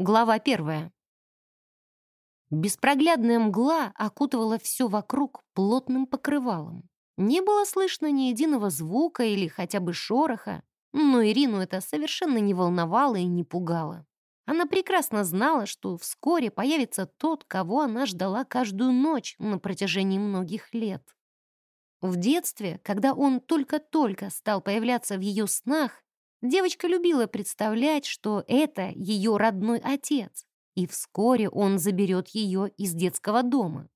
Глава первая. Беспроглядная мгла окутывала все вокруг плотным покрывалом. Не было слышно ни единого звука или хотя бы шороха, но Ирину это совершенно не волновало и не пугало. Она прекрасно знала, что вскоре появится тот, кого она ждала каждую ночь на протяжении многих лет. В детстве, когда он только-только стал появляться в ее снах, девочка любила представлять, что это ее родной отец, и вскоре он заберет ее из детского дома.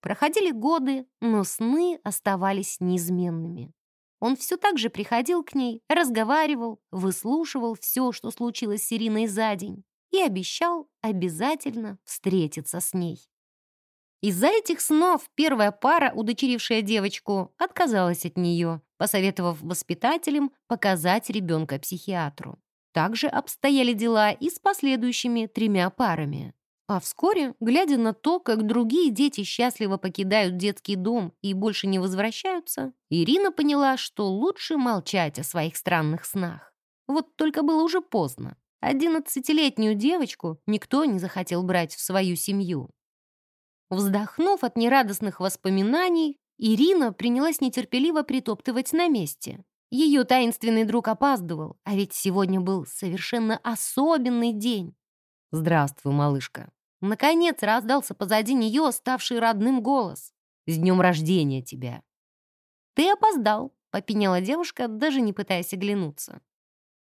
Проходили годы, но сны оставались неизменными. Он все так же приходил к ней, разговаривал, выслушивал все, что случилось с Ириной за день, и обещал обязательно встретиться с ней. Из-за этих снов первая пара, удочерившая девочку, отказалась от нее, посоветовав воспитателям показать ребенка психиатру. Также обстояли дела и с последующими тремя парами. А вскоре, глядя на то, как другие дети счастливо покидают детский дом и больше не возвращаются, Ирина поняла, что лучше молчать о своих странных снах. Вот только было уже поздно. Одиннадцатилетнюю девочку никто не захотел брать в свою семью. Вздохнув от нерадостных воспоминаний, Ирина принялась нетерпеливо притоптывать на месте. Ее таинственный друг опаздывал, а ведь сегодня был совершенно особенный день. «Здравствуй, малышка», Наконец раздался позади нее ставший родным голос. «С днем рождения тебя!» «Ты опоздал», — попеняла девушка, даже не пытаясь оглянуться.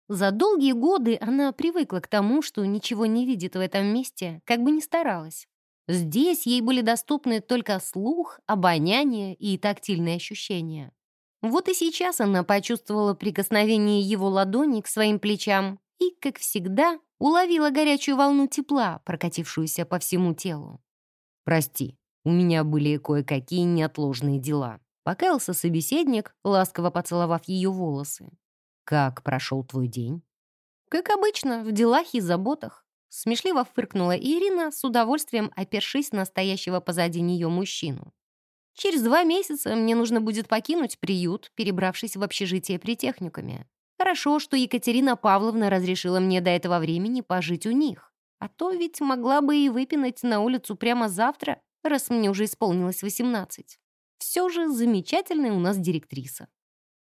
За долгие годы она привыкла к тому, что ничего не видит в этом месте, как бы ни старалась. Здесь ей были доступны только слух, обоняние и тактильные ощущения. Вот и сейчас она почувствовала прикосновение его ладони к своим плечам и, как всегда, уловила горячую волну тепла, прокатившуюся по всему телу. «Прости, у меня были кое-какие неотложные дела», — покаялся собеседник, ласково поцеловав ее волосы. «Как прошел твой день?» «Как обычно, в делах и заботах», — смешливо фыркнула Ирина, с удовольствием опершись на стоящего позади нее мужчину. «Через два месяца мне нужно будет покинуть приют, перебравшись в общежитие при техникуме. Хорошо, что Екатерина Павловна разрешила мне до этого времени пожить у них. А то ведь могла бы и выпинать на улицу прямо завтра, раз мне уже исполнилось 18. Все же замечательная у нас директриса.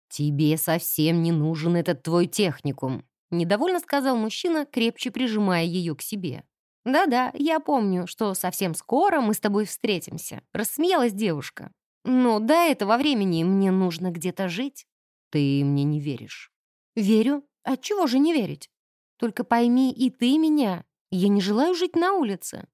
«Тебе совсем не нужен этот твой техникум», недовольно сказал мужчина, крепче прижимая ее к себе. «Да-да, я помню, что совсем скоро мы с тобой встретимся», рассмеялась девушка. «Но до этого времени мне нужно где-то жить». «Ты мне не веришь». «Верю. Отчего же не верить? Только пойми и ты меня. Я не желаю жить на улице».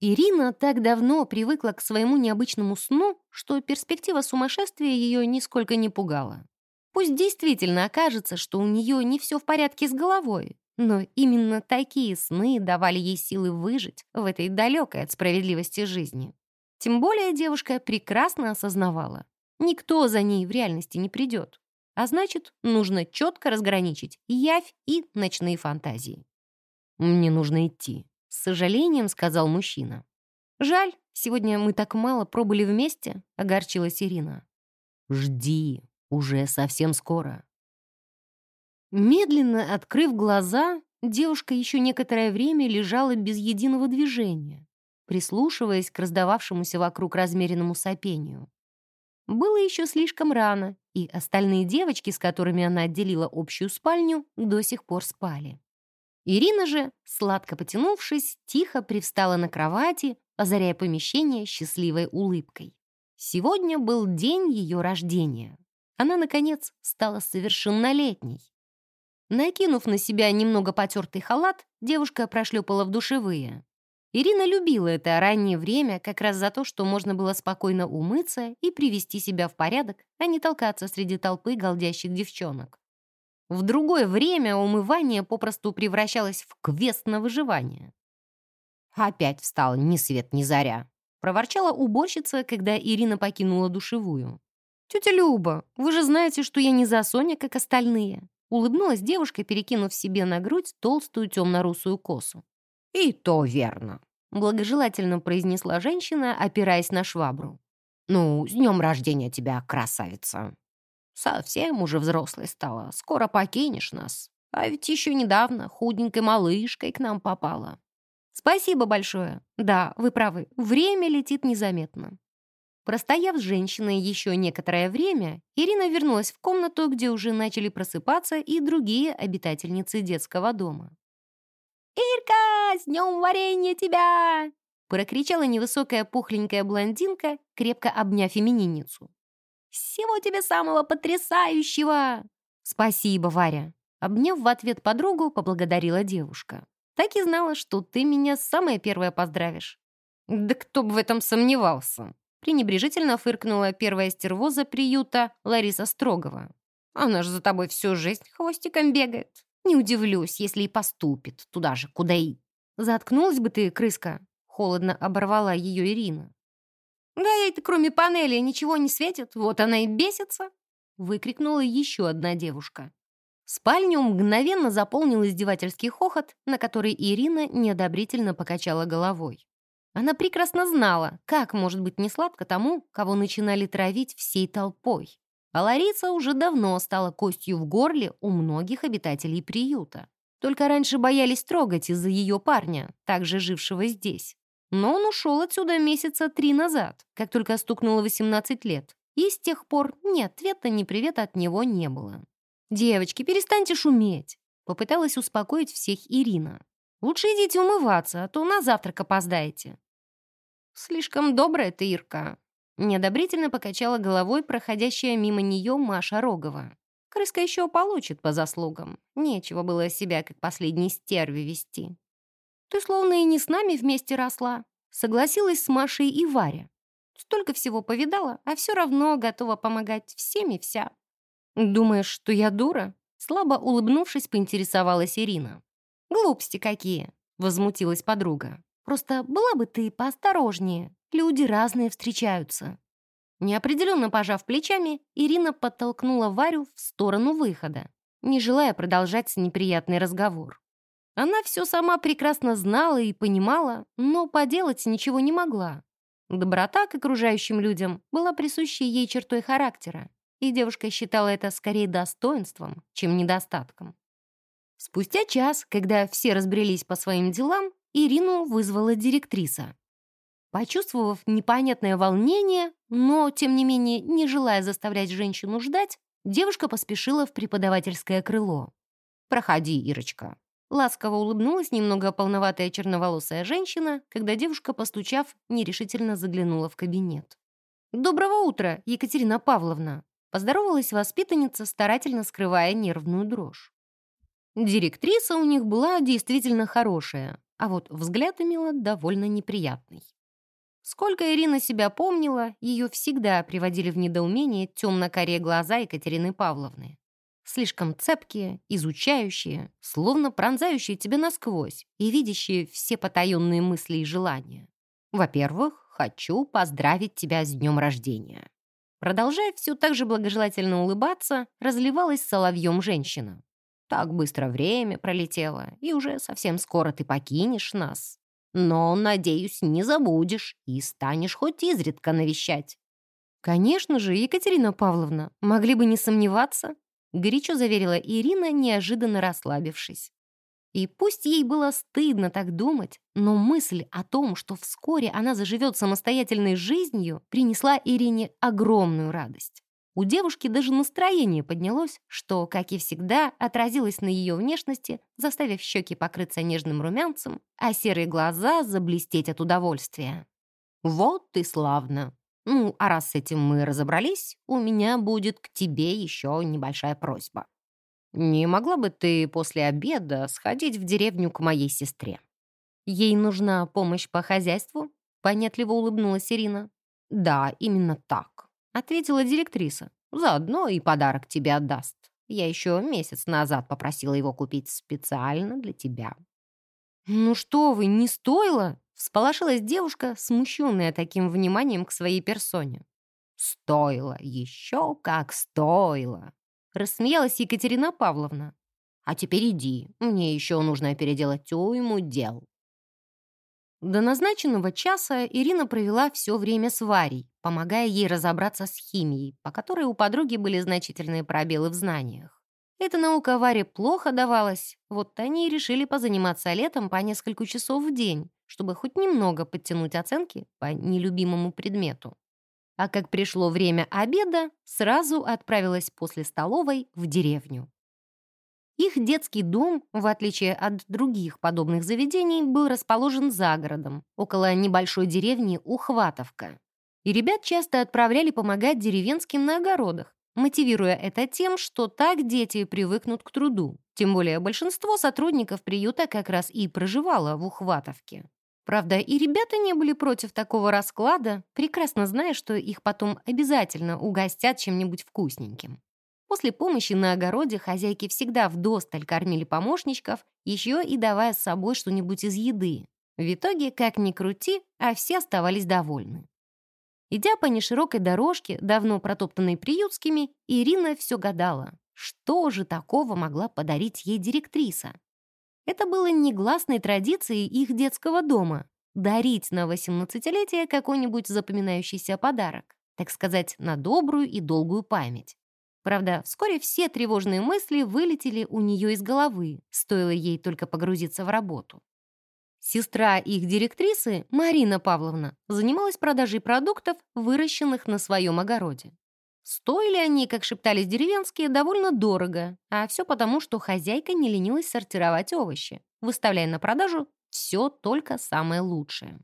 Ирина так давно привыкла к своему необычному сну, что перспектива сумасшествия ее нисколько не пугала. Пусть действительно окажется, что у нее не все в порядке с головой, но именно такие сны давали ей силы выжить в этой далекой от справедливости жизни. Тем более девушка прекрасно осознавала, никто за ней в реальности не придет. А значит, нужно четко разграничить явь и ночные фантазии. «Мне нужно идти», — с сожалением сказал мужчина. «Жаль, сегодня мы так мало пробыли вместе», — огорчилась Ирина. «Жди, уже совсем скоро». Медленно открыв глаза, девушка еще некоторое время лежала без единого движения, прислушиваясь к раздававшемуся вокруг размеренному сопению. Было еще слишком рано, и остальные девочки, с которыми она отделила общую спальню, до сих пор спали. Ирина же, сладко потянувшись, тихо привстала на кровати, озаряя помещение счастливой улыбкой. Сегодня был день ее рождения. Она, наконец, стала совершеннолетней. Накинув на себя немного потертый халат, девушка прошлепала в душевые. Ирина любила это раннее время как раз за то, что можно было спокойно умыться и привести себя в порядок, а не толкаться среди толпы голдящих девчонок. В другое время умывание попросту превращалось в квест на выживание. «Опять встал ни свет ни заря», — проворчала уборщица, когда Ирина покинула душевую. «Тетя Люба, вы же знаете, что я не за Соня, как остальные», — улыбнулась девушка, перекинув себе на грудь толстую темно-русую косу. «И то верно», — благожелательно произнесла женщина, опираясь на швабру. «Ну, с днем рождения тебя, красавица!» «Совсем уже взрослой стала, скоро покинешь нас. А ведь еще недавно худенькой малышкой к нам попала. Спасибо большое. Да, вы правы, время летит незаметно. Простояв с женщиной еще некоторое время, Ирина вернулась в комнату, где уже начали просыпаться и другие обитательницы детского дома. «Ирка, с днем варенья тебя!» прокричала невысокая пухленькая блондинка, крепко обняв именинницу. «Всего тебе самого потрясающего!» «Спасибо, Варя!» Обняв в ответ подругу, поблагодарила девушка. «Так и знала, что ты меня самая первая поздравишь». «Да кто бы в этом сомневался!» Пренебрежительно фыркнула первая стервоза приюта Лариса Строгова. «Она же за тобой всю жизнь хвостиком бегает. Не удивлюсь, если и поступит туда же, куда и...» «Заткнулась бы ты, крыска!» Холодно оборвала ее Ирина. «Да ей-то кроме панели ничего не светит, вот она и бесится!» Выкрикнула еще одна девушка. Спальню мгновенно заполнил издевательский хохот, на который Ирина неодобрительно покачала головой. Она прекрасно знала, как может быть несладко тому, кого начинали травить всей толпой. А Лариса уже давно стала костью в горле у многих обитателей приюта. Только раньше боялись трогать из-за ее парня, также жившего здесь. Но он ушел отсюда месяца три назад, как только стукнуло 18 лет. И с тех пор ни ответа, ни привета от него не было. «Девочки, перестаньте шуметь!» Попыталась успокоить всех Ирина. «Лучше идите умываться, а то на завтрак опоздаете». «Слишком добрая ты, Ирка!» Неодобрительно покачала головой проходящая мимо нее Маша Рогова. «Крыска еще получит по заслугам. Нечего было себя как последней стерви вести». «Ты словно и не с нами вместе росла», согласилась с Машей и Варя. «Столько всего повидала, а все равно готова помогать всем и вся». «Думаешь, что я дура?» Слабо улыбнувшись, поинтересовалась Ирина. «Глупости какие!» — возмутилась подруга. Просто была бы ты поосторожнее. Люди разные встречаются». Неопределенно пожав плечами, Ирина подтолкнула Варю в сторону выхода, не желая продолжать неприятный разговор. Она все сама прекрасно знала и понимала, но поделать ничего не могла. Доброта к окружающим людям была присущей ей чертой характера, и девушка считала это скорее достоинством, чем недостатком. Спустя час, когда все разбрелись по своим делам, Ирину вызвала директриса. Почувствовав непонятное волнение, но, тем не менее, не желая заставлять женщину ждать, девушка поспешила в преподавательское крыло. «Проходи, Ирочка». Ласково улыбнулась немного полноватая черноволосая женщина, когда девушка, постучав, нерешительно заглянула в кабинет. «Доброго утра, Екатерина Павловна!» Поздоровалась воспитанница, старательно скрывая нервную дрожь. Директриса у них была действительно хорошая, а вот взгляд имела довольно неприятный. Сколько Ирина себя помнила, ее всегда приводили в недоумение темно-карие глаза Екатерины Павловны. Слишком цепкие, изучающие, словно пронзающие тебя насквозь и видящие все потаенные мысли и желания. Во-первых, хочу поздравить тебя с днем рождения. Продолжая все так же благожелательно улыбаться, разливалась соловьем женщина. Так быстро время пролетело, и уже совсем скоро ты покинешь нас. Но, надеюсь, не забудешь и станешь хоть изредка навещать». «Конечно же, Екатерина Павловна, могли бы не сомневаться», горячо заверила Ирина, неожиданно расслабившись. И пусть ей было стыдно так думать, но мысль о том, что вскоре она заживет самостоятельной жизнью, принесла Ирине огромную радость. У девушки даже настроение поднялось, что, как и всегда, отразилось на ее внешности, заставив щеки покрыться нежным румянцем, а серые глаза заблестеть от удовольствия. «Вот ты славно! Ну, а раз с этим мы разобрались, у меня будет к тебе еще небольшая просьба. Не могла бы ты после обеда сходить в деревню к моей сестре?» «Ей нужна помощь по хозяйству?» — понятливо улыбнулась Ирина. «Да, именно так ответила директриса. «Заодно и подарок тебе отдаст. Я еще месяц назад попросила его купить специально для тебя». «Ну что вы, не стоило?» — всполошилась девушка, смущенная таким вниманием к своей персоне. «Стоило, еще как стоило!» — рассмеялась Екатерина Павловна. «А теперь иди, мне еще нужно переделать уйму дел». До назначенного часа Ирина провела все время с Варей, помогая ей разобраться с химией, по которой у подруги были значительные пробелы в знаниях. Эта наука Варе плохо давалась, вот они и решили позаниматься летом по несколько часов в день, чтобы хоть немного подтянуть оценки по нелюбимому предмету. А как пришло время обеда, сразу отправилась после столовой в деревню. Их детский дом, в отличие от других подобных заведений, был расположен за городом, около небольшой деревни Ухватовка. И ребят часто отправляли помогать деревенским на огородах, мотивируя это тем, что так дети привыкнут к труду. Тем более большинство сотрудников приюта как раз и проживало в Ухватовке. Правда, и ребята не были против такого расклада, прекрасно зная, что их потом обязательно угостят чем-нибудь вкусненьким. После помощи на огороде хозяйки всегда вдосталь кормили помощничков, еще и давая с собой что-нибудь из еды. В итоге, как ни крути, а все оставались довольны. Идя по неширокой дорожке, давно протоптанной приютскими, Ирина все гадала, что же такого могла подарить ей директриса. Это было негласной традицией их детского дома — дарить на 18-летие какой-нибудь запоминающийся подарок, так сказать, на добрую и долгую память. Правда, вскоре все тревожные мысли вылетели у нее из головы, стоило ей только погрузиться в работу. Сестра их директрисы, Марина Павловна, занималась продажей продуктов, выращенных на своем огороде. Стоили они, как шептались деревенские, довольно дорого, а все потому, что хозяйка не ленилась сортировать овощи, выставляя на продажу все только самое лучшее.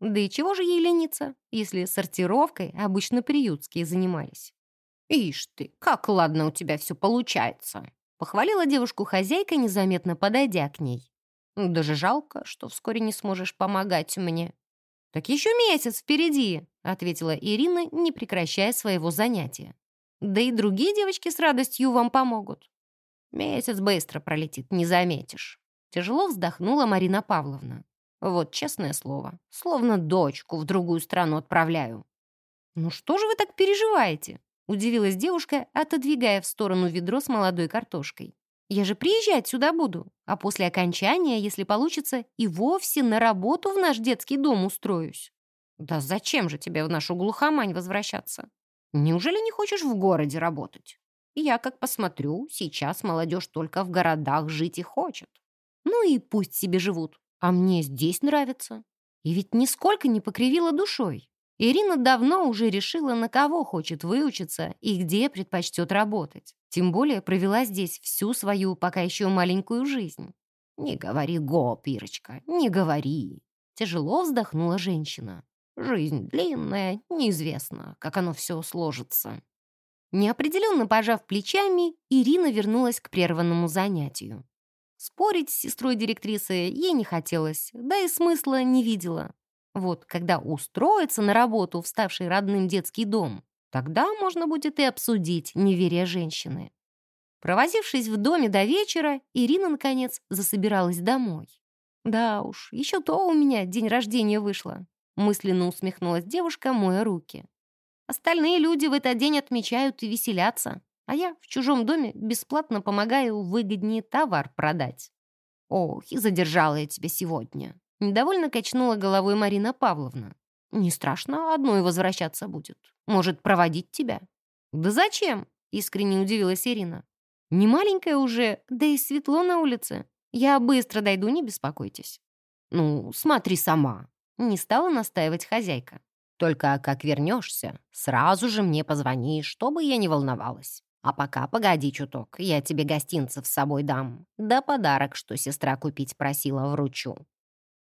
Да и чего же ей лениться, если сортировкой обычно приютские занимались? «Ишь ты, как ладно у тебя все получается!» Похвалила девушку хозяйка, незаметно подойдя к ней. «Даже жалко, что вскоре не сможешь помогать мне». «Так еще месяц впереди», — ответила Ирина, не прекращая своего занятия. «Да и другие девочки с радостью вам помогут». «Месяц быстро пролетит, не заметишь». Тяжело вздохнула Марина Павловна. «Вот честное слово, словно дочку в другую страну отправляю». «Ну что же вы так переживаете?» Удивилась девушка, отодвигая в сторону ведро с молодой картошкой. «Я же приезжать сюда буду, а после окончания, если получится, и вовсе на работу в наш детский дом устроюсь». «Да зачем же тебе в нашу глухомань возвращаться? Неужели не хочешь в городе работать? Я, как посмотрю, сейчас молодежь только в городах жить и хочет. Ну и пусть себе живут, а мне здесь нравится. И ведь нисколько не покривила душой. Ирина давно уже решила, на кого хочет выучиться и где предпочтет работать. Тем более провела здесь всю свою пока еще маленькую жизнь. «Не говори гоп, Ирочка, не говори!» Тяжело вздохнула женщина. «Жизнь длинная, неизвестно, как оно все сложится». Неопределенно пожав плечами, Ирина вернулась к прерванному занятию. Спорить с сестрой директрисы ей не хотелось, да и смысла не видела. Вот когда устроится на работу в ставший родным детский дом, тогда можно будет и обсудить неверие женщины. Провозившись в доме до вечера, Ирина, наконец, засобиралась домой. «Да уж, еще то у меня день рождения вышло», мысленно усмехнулась девушка, моя руки. «Остальные люди в этот день отмечают и веселятся, а я в чужом доме бесплатно помогаю выгоднее товар продать». «Ох, и задержала я тебя сегодня», Недовольно качнула головой Марина Павловна. «Не страшно, одной возвращаться будет. Может, проводить тебя?» «Да зачем?» — искренне удивилась Ирина. «Не маленькая уже, да и светло на улице. Я быстро дойду, не беспокойтесь». «Ну, смотри сама», — не стала настаивать хозяйка. «Только как вернешься, сразу же мне позвони, чтобы я не волновалась. А пока погоди чуток, я тебе гостинцев с собой дам. Да подарок, что сестра купить просила, вручу.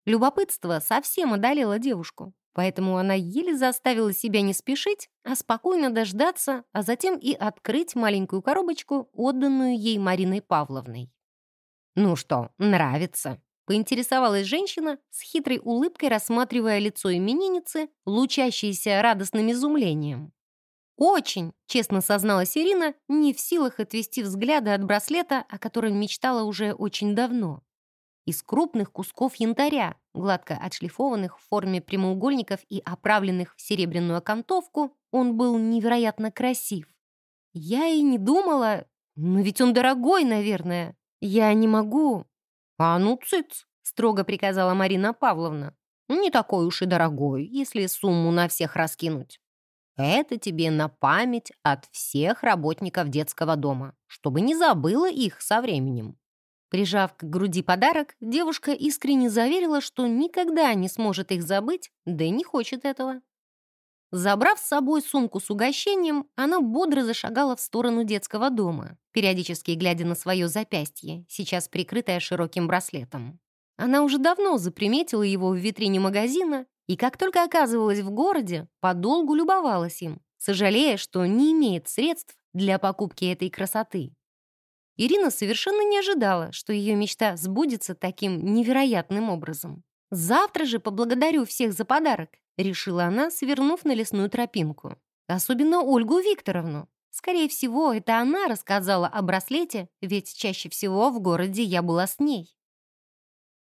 Любопытство совсем одолело девушку, поэтому она еле заставила себя не спешить, а спокойно дождаться, а затем и открыть маленькую коробочку, отданную ей Мариной Павловной. «Ну что, нравится?» — поинтересовалась женщина, с хитрой улыбкой рассматривая лицо именинницы, лучащееся радостным изумлением. «Очень!» — честно созналась Ирина, не в силах отвести взгляды от браслета, о котором мечтала уже очень давно из крупных кусков янтаря, гладко отшлифованных в форме прямоугольников и оправленных в серебряную окантовку, он был невероятно красив. Я и не думала, но ведь он дорогой, наверное. Я не могу. А ну, цыц, строго приказала Марина Павловна. Не такой уж и дорогой, если сумму на всех раскинуть. Это тебе на память от всех работников детского дома, чтобы не забыла их со временем». Прижав к груди подарок, девушка искренне заверила, что никогда не сможет их забыть, да и не хочет этого. Забрав с собой сумку с угощением, она бодро зашагала в сторону детского дома, периодически глядя на свое запястье, сейчас прикрытое широким браслетом. Она уже давно заприметила его в витрине магазина и как только оказывалась в городе, подолгу любовалась им, сожалея, что не имеет средств для покупки этой красоты. Ирина совершенно не ожидала, что ее мечта сбудется таким невероятным образом. «Завтра же поблагодарю всех за подарок — решила она, свернув на лесную тропинку. «Особенно Ольгу Викторовну. Скорее всего, это она рассказала о браслете, ведь чаще всего в городе я была с ней».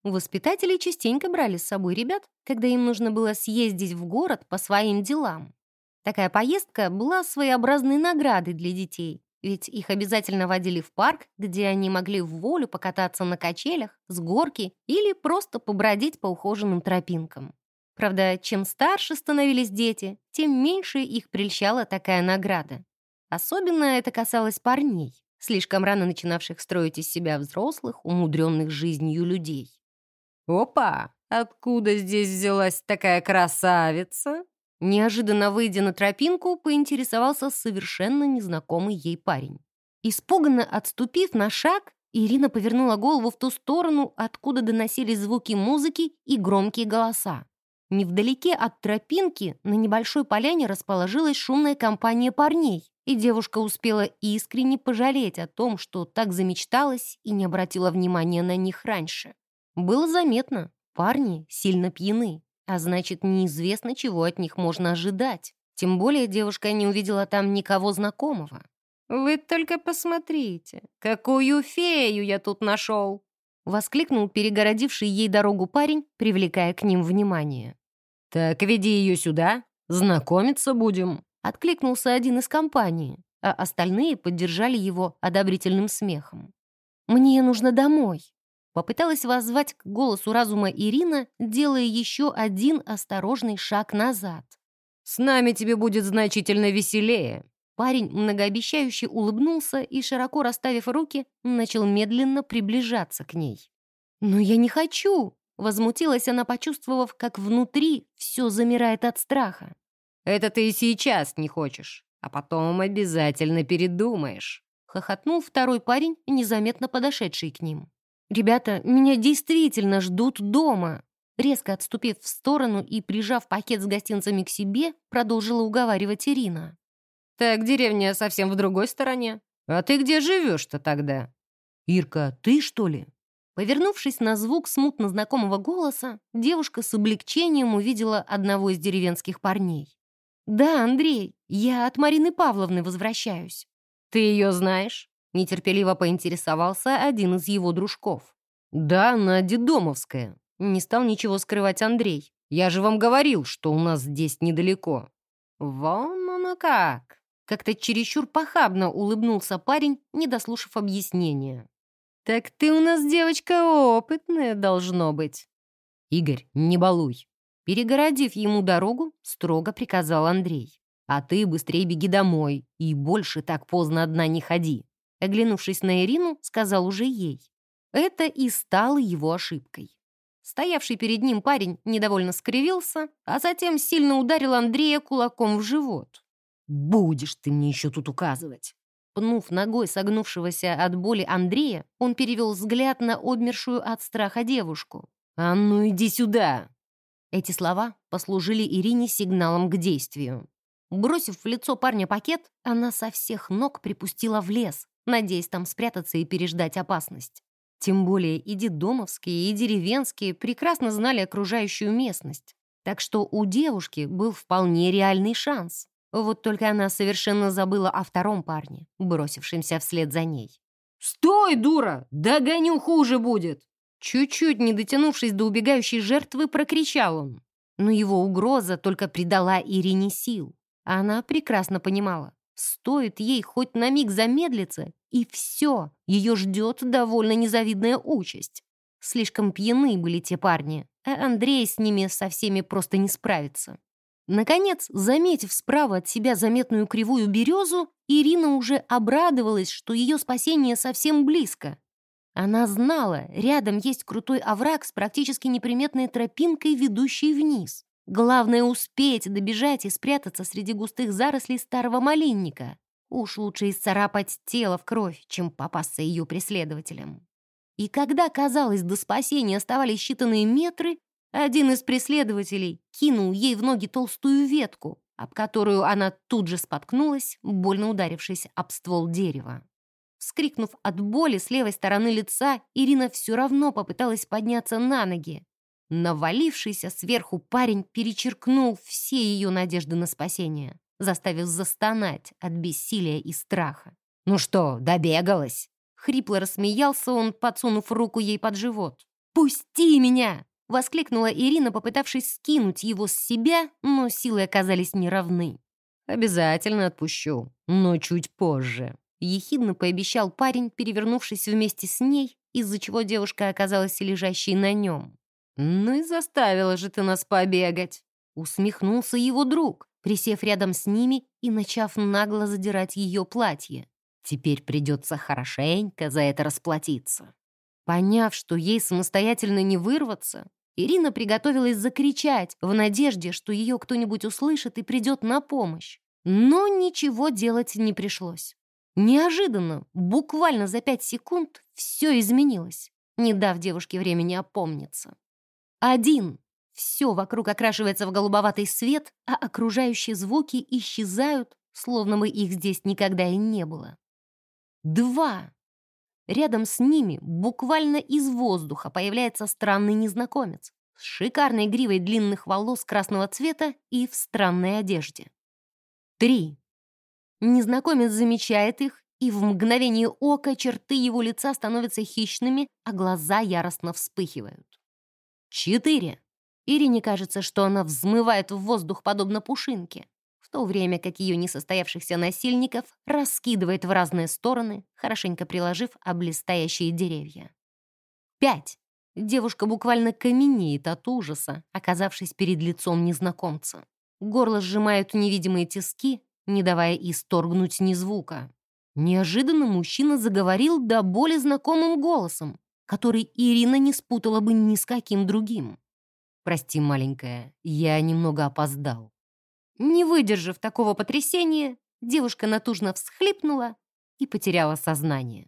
Воспитатели частенько брали с собой ребят, когда им нужно было съездить в город по своим делам. Такая поездка была своеобразной наградой для детей, ведь их обязательно водили в парк, где они могли в волю покататься на качелях, с горки или просто побродить по ухоженным тропинкам. Правда, чем старше становились дети, тем меньше их прельщала такая награда. Особенно это касалось парней, слишком рано начинавших строить из себя взрослых, умудренных жизнью людей. «Опа! Откуда здесь взялась такая красавица?» Неожиданно выйдя на тропинку, поинтересовался совершенно незнакомый ей парень. Испуганно отступив на шаг, Ирина повернула голову в ту сторону, откуда доносились звуки музыки и громкие голоса. Невдалеке от тропинки на небольшой поляне расположилась шумная компания парней, и девушка успела искренне пожалеть о том, что так замечталась и не обратила внимания на них раньше. Было заметно, парни сильно пьяны, а значит, неизвестно, чего от них можно ожидать. Тем более девушка не увидела там никого знакомого. «Вы только посмотрите, какую фею я тут нашел!» Воскликнул перегородивший ей дорогу парень, привлекая к ним внимание. «Так веди ее сюда, знакомиться будем», — откликнулся один из компании, а остальные поддержали его одобрительным смехом. «Мне нужно домой», — попыталась воззвать к голосу разума Ирина, делая еще один осторожный шаг назад. «С нами тебе будет значительно веселее», Парень многообещающе улыбнулся и, широко расставив руки, начал медленно приближаться к ней. «Но я не хочу!» Возмутилась она, почувствовав, как внутри все замирает от страха. «Это ты и сейчас не хочешь, а потом обязательно передумаешь», хохотнул второй парень, незаметно подошедший к ним. «Ребята, меня действительно ждут дома!» Резко отступив в сторону и прижав пакет с гостинцами к себе, продолжила уговаривать Ирина. «Так деревня совсем в другой стороне. А ты где живешь-то тогда?» «Ирка, ты что ли?» Повернувшись на звук смутно знакомого голоса, девушка с облегчением увидела одного из деревенских парней. «Да, Андрей, я от Марины Павловны возвращаюсь». «Ты ее знаешь?» — нетерпеливо поинтересовался один из его дружков. «Да, она Дедомовская». Не стал ничего скрывать Андрей. «Я же вам говорил, что у нас здесь недалеко». «Вон оно как!» Как-то чересчур похабно улыбнулся парень, не дослушав объяснения. «Так ты у нас девочка опытная, должно быть». «Игорь, не балуй». Перегородив ему дорогу, строго приказал Андрей. «А ты быстрее беги домой и больше так поздно одна не ходи». Оглянувшись на Ирину, сказал уже ей. Это и стало его ошибкой. Стоявший перед ним парень недовольно скривился, а затем сильно ударил Андрея кулаком в живот. «Будешь ты мне еще тут указывать!» Пнув ногой согнувшегося от боли Андрея, он перевел взгляд на обмершую от страха девушку. «А ну иди сюда!» Эти слова послужили Ирине сигналом к действию. Бросив в лицо парня пакет, она со всех ног припустила в лес, надеясь там спрятаться и переждать опасность. Тем более и дедомовские, и деревенские прекрасно знали окружающую местность. Так что у девушки был вполне реальный шанс. Вот только она совершенно забыла о втором парне, бросившемся вслед за ней. «Стой, дура! Догоню, хуже будет!» Чуть-чуть не дотянувшись до убегающей жертвы, прокричал он. Но его угроза только придала Ирине сил. Она прекрасно понимала, стоит ей хоть на миг замедлиться, и все, ее ждет довольно незавидная участь. Слишком пьяны были те парни, а Андрей с ними со всеми просто не справится. Наконец, заметив справа от себя заметную кривую березу, Ирина уже обрадовалась, что ее спасение совсем близко. Она знала, рядом есть крутой овраг с практически неприметной тропинкой, ведущей вниз. Главное — успеть добежать и спрятаться среди густых зарослей старого малинника. Уж лучше исцарапать тело в кровь, чем попасться ее преследователям. И когда, казалось, до спасения оставались считанные метры, один из преследователей кинул ей в ноги толстую ветку, об которую она тут же споткнулась, больно ударившись об ствол дерева. Вскрикнув от боли с левой стороны лица, Ирина все равно попыталась подняться на ноги. Навалившийся сверху парень перечеркнул все ее надежды на спасение, заставив застонать от бессилия и страха. «Ну что, добегалась?» Хрипло рассмеялся он, подсунув руку ей под живот. «Пусти меня!» — воскликнула Ирина, попытавшись скинуть его с себя, но силы оказались неравны. «Обязательно отпущу, но чуть позже», — ехидно пообещал парень, перевернувшись вместе с ней, из-за чего девушка оказалась лежащей на нем. «Ну и заставила же ты нас побегать!» Усмехнулся его друг, присев рядом с ними и начав нагло задирать ее платье. «Теперь придется хорошенько за это расплатиться». Поняв, что ей самостоятельно не вырваться, Ирина приготовилась закричать в надежде, что ее кто-нибудь услышит и придет на помощь. Но ничего делать не пришлось. Неожиданно, буквально за пять секунд, все изменилось, не дав девушке времени опомниться. Один. Все вокруг окрашивается в голубоватый свет, а окружающие звуки исчезают, словно бы их здесь никогда и не было. Два. Рядом с ними, буквально из воздуха, появляется странный незнакомец с шикарной гривой длинных волос красного цвета и в странной одежде. Три. Незнакомец замечает их, и в мгновение ока черты его лица становятся хищными, а глаза яростно вспыхивают. Четыре. Ирине кажется, что она взмывает в воздух подобно пушинке то время как ее несостоявшихся насильников раскидывает в разные стороны, хорошенько приложив об деревья. Пять. Девушка буквально каменеет от ужаса, оказавшись перед лицом незнакомца. Горло сжимают невидимые тиски, не давая исторгнуть ни звука. Неожиданно мужчина заговорил до боли знакомым голосом, который Ирина не спутала бы ни с каким другим. «Прости, маленькая, я немного опоздал». Не выдержав такого потрясения, девушка натужно всхлипнула и потеряла сознание.